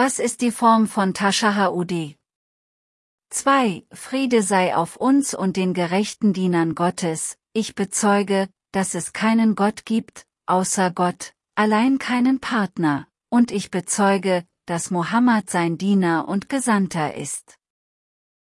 Was ist die Form von Tashahud? 2. Friede sei auf uns und den gerechten Dienern Gottes, ich bezeuge, dass es keinen Gott gibt, außer Gott, allein keinen Partner, und ich bezeuge, dass Mohammed sein Diener und Gesandter ist.